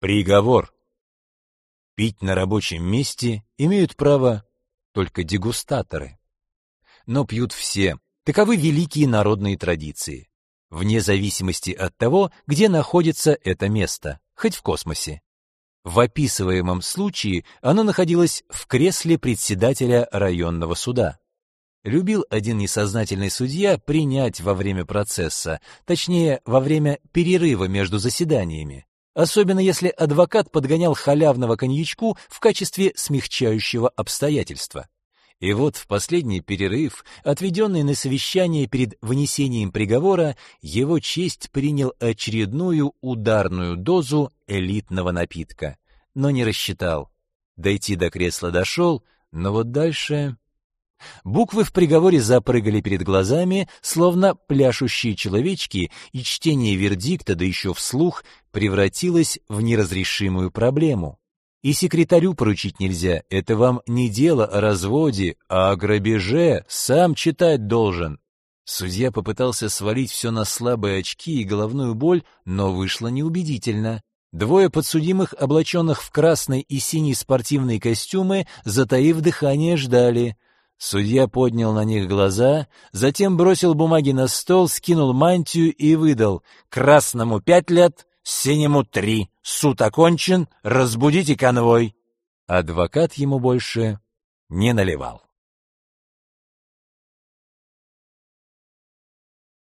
Приговор. Пить на рабочем месте имеют право только дегустаторы. Но пьют все. Таковы великие народные традиции. Вне зависимости от того, где находится это место, хоть в космосе. В описываемом случае оно находилось в кресле председателя районного суда. Любил один несознательный судья принять во время процесса, точнее, во время перерыва между заседаниями, особенно если адвокат подгонял халявного коньячку в качестве смягчающего обстоятельства. И вот в последний перерыв, отведенный на совещание перед вынесением приговора, его честь принял очередную ударную дозу элитного напитка, но не рассчитал. Дойти до кресла дошел, но вот дальше Буквы в приговоре запрыгали перед глазами, словно пляшущие человечки, и чтение вердикта, да еще вслух, превратилось в неразрешимую проблему. И секретарю поручить нельзя, это вам не дело о разводе, а о грабеже, сам читать должен. Судья попытался свалить все на слабые очки и головную боль, но вышло неубедительно. Двое подсудимых, облаченных в красный и синий спортивные костюмы, затаив дыхание, ждали — Судья поднял на них глаза, затем бросил бумаги на стол, скинул мантию и выдал «Красному пять лет, синему три. Суд окончен, разбудите конвой». Адвокат ему больше не наливал.